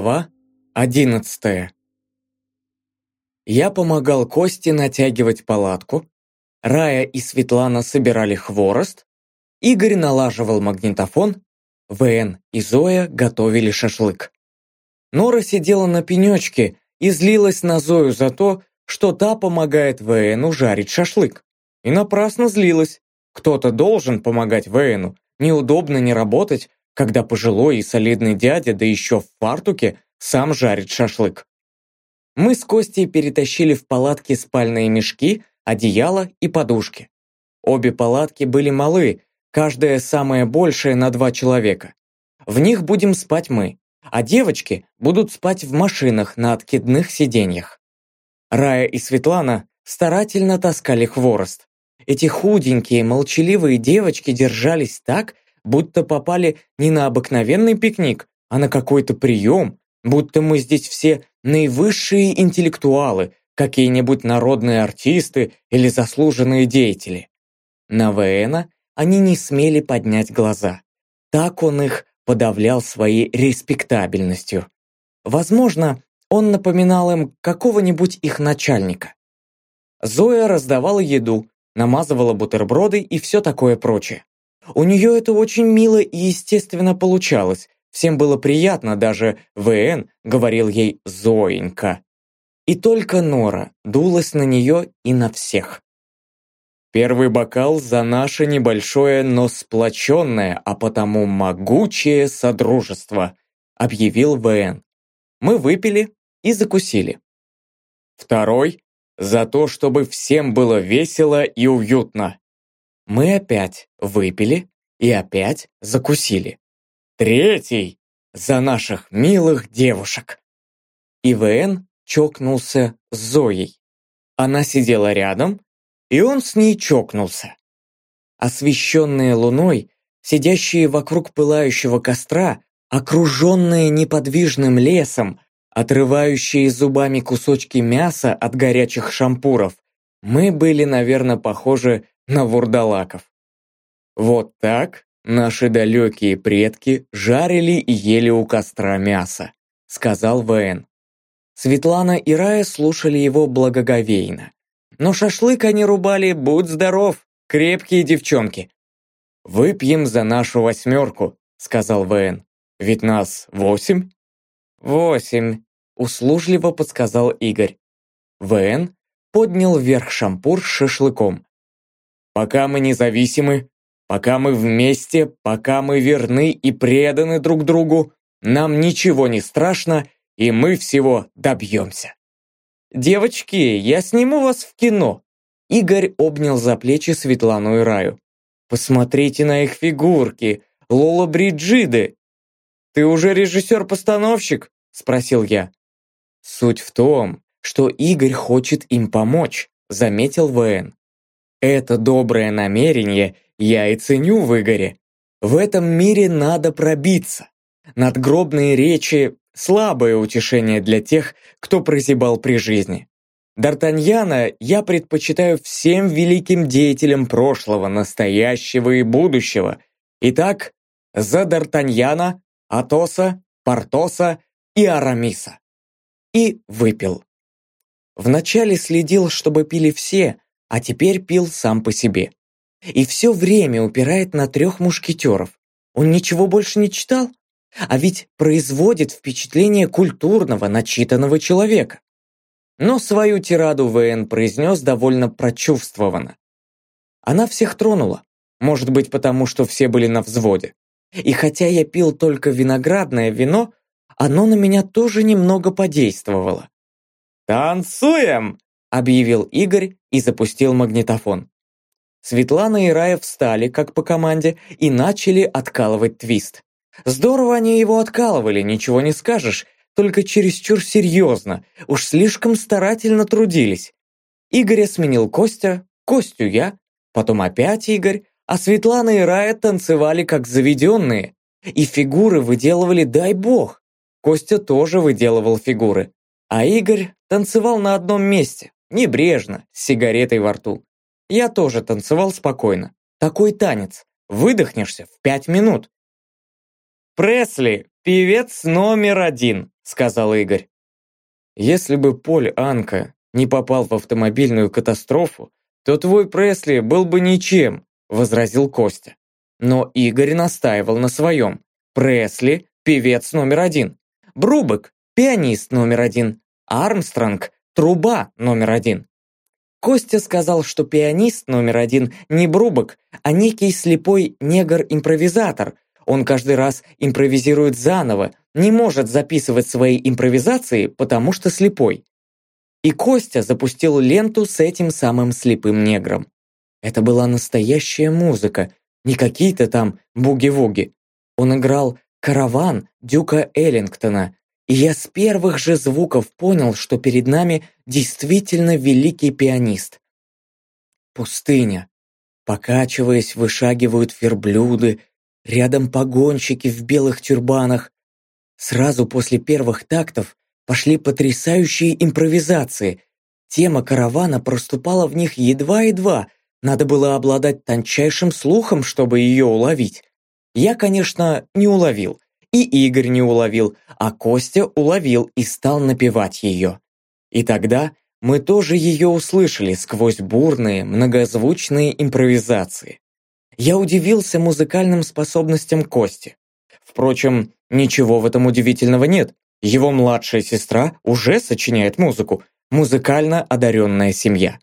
Глава одиннадцатая Я помогал Косте натягивать палатку, Рая и Светлана собирали хворост, Игорь налаживал магнитофон, ВН и Зоя готовили шашлык. Нора сидела на пенечке и злилась на Зою за то, что та помогает ВНу жарить шашлык. И напрасно злилась. Кто-то должен помогать ВНу. Неудобно не работать, когда пожилой и солидный дядя, да еще в фартуке, сам жарит шашлык. Мы с Костей перетащили в палатки спальные мешки, одеяло и подушки. Обе палатки были малы, каждая самая большая на два человека. В них будем спать мы, а девочки будут спать в машинах на откидных сиденьях. Рая и Светлана старательно таскали хворост. Эти худенькие, молчаливые девочки держались так, будто попали не на обыкновенный пикник, а на какой-то прием, будто мы здесь все наивысшие интеллектуалы, какие-нибудь народные артисты или заслуженные деятели. На ВНа они не смели поднять глаза. Так он их подавлял своей респектабельностью. Возможно, он напоминал им какого-нибудь их начальника. Зоя раздавала еду, намазывала бутерброды и все такое прочее. У нее это очень мило и естественно получалось. Всем было приятно, даже ВН говорил ей «Зоенька». И только Нора дулась на нее и на всех. Первый бокал за наше небольшое, но сплоченное, а потому могучее содружество, объявил ВН. Мы выпили и закусили. Второй за то, чтобы всем было весело и уютно. Мы опять выпили и опять закусили. Третий за наших милых девушек. ИВН чокнулся с Зоей. Она сидела рядом, и он с ней чокнулся. Освещенные луной, сидящие вокруг пылающего костра, окруженные неподвижным лесом, отрывающие зубами кусочки мяса от горячих шампуров, мы были, наверное, похожи на вурдалаков. Вот так наши далекие предки жарили и ели у костра мясо, сказал ВН. Светлана и Рая слушали его благоговейно. Но шашлык они рубали, будь здоров, крепкие девчонки. «Выпьем за нашу восьмерку», — сказал ВН. «Ведь нас восемь?» «Восемь», — услужливо подсказал Игорь. ВН поднял вверх шампур с шашлыком. Пока мы независимы, пока мы вместе, пока мы верны и преданы друг другу, нам ничего не страшно, и мы всего добьемся. «Девочки, я сниму вас в кино!» Игорь обнял за плечи Светлану и Раю. «Посмотрите на их фигурки! Лола Бриджиды!» «Ты уже режиссер-постановщик?» – спросил я. «Суть в том, что Игорь хочет им помочь», – заметил ВН. Это доброе намерение я и ценю в Игоре. В этом мире надо пробиться. Надгробные речи – слабое утешение для тех, кто прозябал при жизни. Д'Артаньяна я предпочитаю всем великим деятелям прошлого, настоящего и будущего. Итак, за Д'Артаньяна, Атоса, Портоса и Арамиса. И выпил. Вначале следил, чтобы пили все, а теперь пил сам по себе. И все время упирает на трех мушкетеров. Он ничего больше не читал? А ведь производит впечатление культурного, начитанного человека. Но свою тираду ВН произнес довольно прочувствованно. Она всех тронула. Может быть, потому что все были на взводе. И хотя я пил только виноградное вино, оно на меня тоже немного подействовало. «Танцуем!» Объявил Игорь и запустил магнитофон. Светлана и Рая встали, как по команде, и начали откалывать твист. Здорово они его откалывали, ничего не скажешь, только чересчур серьезно, уж слишком старательно трудились. Игоря сменил Костя, Костю я, потом опять Игорь, а Светлана и Рая танцевали как заведенные. И фигуры выделывали, дай бог. Костя тоже выделывал фигуры. А Игорь танцевал на одном месте, Небрежно, с сигаретой во рту. Я тоже танцевал спокойно. Такой танец. Выдохнешься в пять минут. «Пресли, певец номер один», сказал Игорь. Если бы Поль Анка не попал в автомобильную катастрофу, то твой Пресли был бы ничем, возразил Костя. Но Игорь настаивал на своем. Пресли – певец номер один. Брубек – пианист номер один. Армстронг – труба номер один. Костя сказал, что пианист номер один не Брубок, а некий слепой негр-импровизатор. Он каждый раз импровизирует заново, не может записывать свои импровизации, потому что слепой. И Костя запустил ленту с этим самым слепым негром. Это была настоящая музыка, не какие-то там буги-вуги. Он играл «Караван» Дюка Эллингтона, и я с первых же звуков понял, что перед нами действительно великий пианист. Пустыня. Покачиваясь, вышагивают верблюды, рядом погонщики в белых тюрбанах. Сразу после первых тактов пошли потрясающие импровизации. Тема каравана проступала в них едва-едва, надо было обладать тончайшим слухом, чтобы ее уловить. Я, конечно, не уловил, и Игорь не уловил, а Костя уловил и стал напевать ее. И тогда мы тоже ее услышали сквозь бурные, многозвучные импровизации. Я удивился музыкальным способностям Кости. Впрочем, ничего в этом удивительного нет. Его младшая сестра уже сочиняет музыку, музыкально одаренная семья.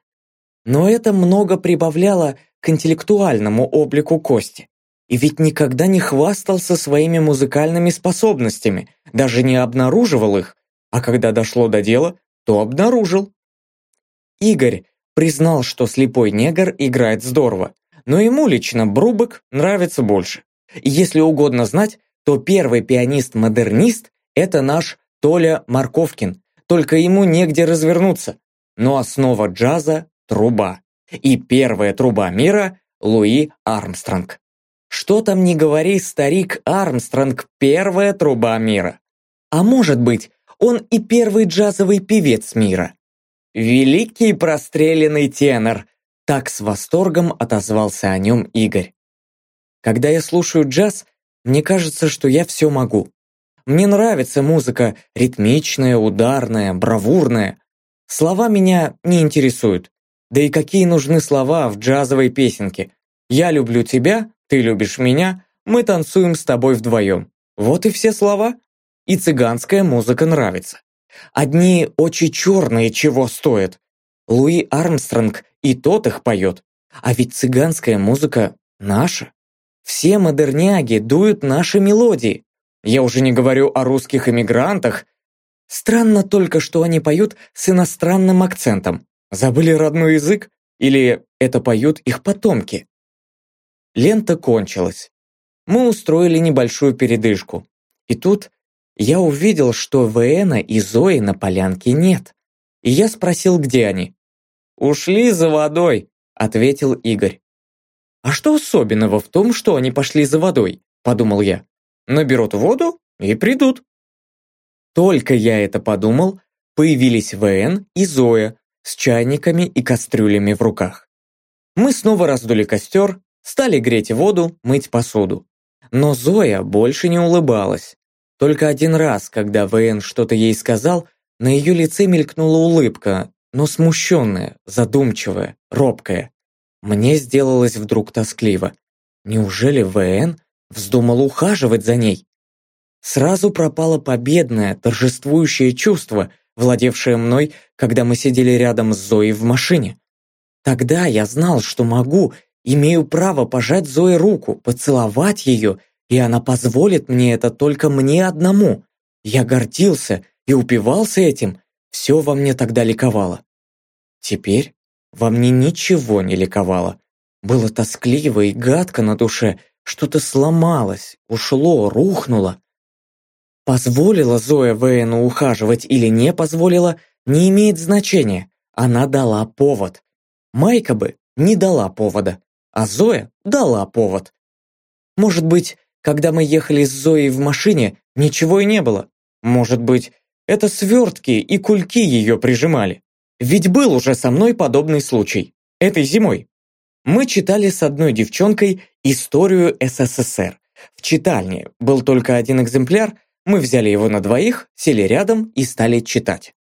Но это много прибавляло к интеллектуальному облику Кости. И ведь никогда не хвастался своими музыкальными способностями, даже не обнаруживал их, а когда дошло до дела, то обнаружил. Игорь признал, что слепой негр играет здорово, но ему лично Брубок нравится больше. И если угодно знать, то первый пианист-модернист – это наш Толя Марковкин, только ему негде развернуться. Но основа джаза – труба. И первая труба мира – Луи Армстронг. Что там не говори, старик Армстронг – первая труба мира. А может быть, он и первый джазовый певец мира. Великий простреленный тенор. Так с восторгом отозвался о нем Игорь. Когда я слушаю джаз, мне кажется, что я все могу. Мне нравится музыка ритмичная, ударная, бравурная. Слова меня не интересуют. Да и какие нужны слова в джазовой песенке? «Я люблю тебя», ты любишь меня, мы танцуем с тобой вдвоем. Вот и все слова. И цыганская музыка нравится. Одни очень черные чего стоят. Луи Армстронг и тот их поет. А ведь цыганская музыка наша. Все модерняги дуют наши мелодии. Я уже не говорю о русских эмигрантах. Странно только, что они поют с иностранным акцентом. Забыли родной язык? Или это поют их потомки? Лента кончилась. Мы устроили небольшую передышку. И тут я увидел, что Вэна и Зои на полянке нет. И я спросил, где они. «Ушли за водой», — ответил Игорь. «А что особенного в том, что они пошли за водой?» – подумал я. «Наберут воду и придут». Только я это подумал, появились ВН и Зоя с чайниками и кастрюлями в руках. Мы снова раздули костер, Стали греть воду, мыть посуду. Но Зоя больше не улыбалась. Только один раз, когда ВН что-то ей сказал, на ее лице мелькнула улыбка, но смущенная, задумчивая, робкая. Мне сделалось вдруг тоскливо. Неужели ВН вздумал ухаживать за ней? Сразу пропало победное, торжествующее чувство, владевшее мной, когда мы сидели рядом с Зоей в машине. Тогда я знал, что могу Имею право пожать Зое руку, поцеловать ее, и она позволит мне это только мне одному. Я гордился и упивался этим, все во мне тогда ликовало. Теперь во мне ничего не ликовало. Было тоскливо и гадко на душе, что-то сломалось, ушло, рухнуло. Позволила Зоя Вейну ухаживать или не позволила, не имеет значения. Она дала повод. Майка бы не дала повода а Зоя дала повод. Может быть, когда мы ехали с Зоей в машине, ничего и не было. Может быть, это свертки и кульки ее прижимали. Ведь был уже со мной подобный случай. Этой зимой. Мы читали с одной девчонкой историю СССР. В читальне был только один экземпляр, Мы взяли его на двоих, сели рядом и стали читать.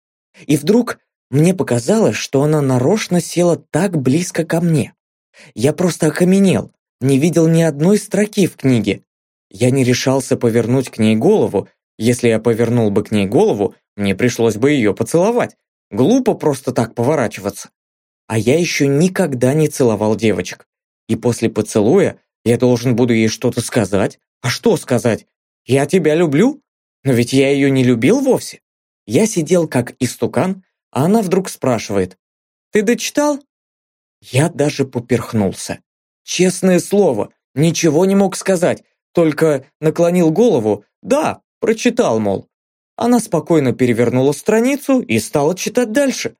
И вдруг мне показалось, что она нарочно села так близко ко мне. Я просто окаменел, не видел ни одной строки в книге. Я не решался повернуть к ней голову. Если я повернул бы к ней голову, мне пришлось бы ее поцеловать. Глупо просто так поворачиваться. А я еще никогда не целовал девочек. И после поцелуя я должен буду ей что-то сказать. А что сказать? Я тебя люблю? Но ведь я ее не любил вовсе. Я сидел как истукан, а она вдруг спрашивает. «Ты дочитал?» Я даже поперхнулся. Честное слово, ничего не мог сказать, только наклонил голову. Да, прочитал, мол. Она спокойно перевернула страницу и стала читать дальше.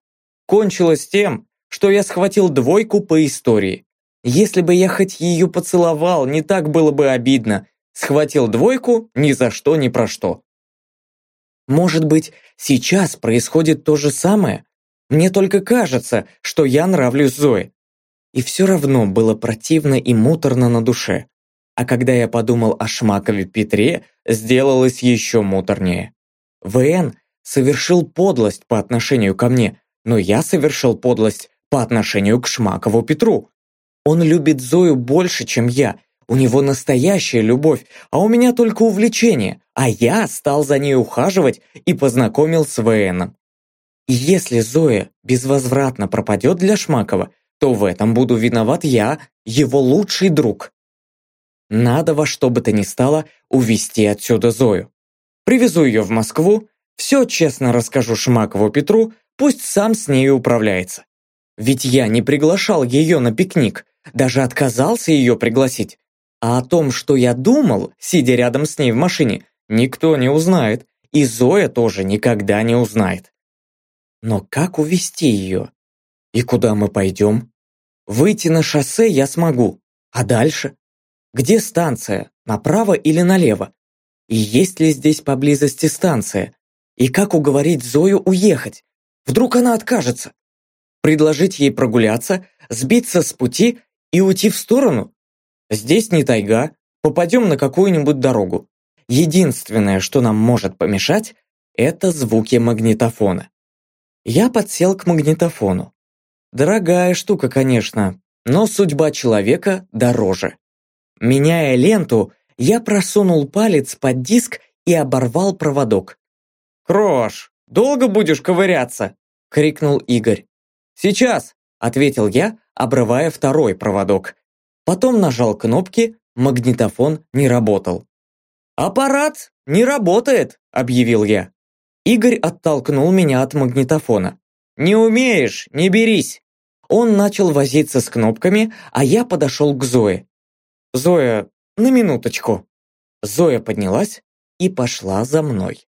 Кончилось тем, что я схватил двойку по истории. Если бы я хоть ее поцеловал, не так было бы обидно. Схватил двойку ни за что, ни про что. Может быть, сейчас происходит то же самое? Мне только кажется, что я нравлюсь Зое. И все равно было противно и муторно на душе. А когда я подумал о Шмакове Петре, сделалось еще муторнее. ВН совершил подлость по отношению ко мне, но я совершил подлость по отношению к Шмакову Петру. Он любит Зою больше, чем я. У него настоящая любовь, а у меня только увлечение. А я стал за ней ухаживать и познакомил с ВНом. Если Зоя безвозвратно пропадет для Шмакова, то в этом буду виноват я, его лучший друг. Надо во что бы то ни стало увезти отсюда Зою. Привезу ее в Москву, все честно расскажу Шмакову Петру, пусть сам с ней управляется. Ведь я не приглашал ее на пикник, даже отказался ее пригласить. А о том, что я думал, сидя рядом с ней в машине, никто не узнает, и Зоя тоже никогда не узнает. Но как увести ее? И куда мы пойдем? Выйти на шоссе я смогу, а дальше? Где станция, направо или налево? И есть ли здесь поблизости станция? И как уговорить Зою уехать? Вдруг она откажется? предложить ей прогуляться, сбиться с пути и уйти в сторону? Здесь не тайга, попадем на какую-нибудь дорогу. Единственное, что нам может помешать, это звуки магнитофона. Я подсел к магнитофону. Дорогая штука, конечно, но судьба человека дороже. Меняя ленту, я просунул палец под диск и оборвал проводок. «Крош, долго будешь ковыряться?» — крикнул Игорь. «Сейчас!» – ответил я, обрывая второй проводок. Потом нажал кнопки, магнитофон не работал. «Аппарат не работает!» – объявил я. Игорь оттолкнул меня от магнитофона. «Не умеешь, не берись!» Он начал возиться с кнопками, а я подошел к Зое. «Зоя, на минуточку!» Зоя поднялась и пошла за мной.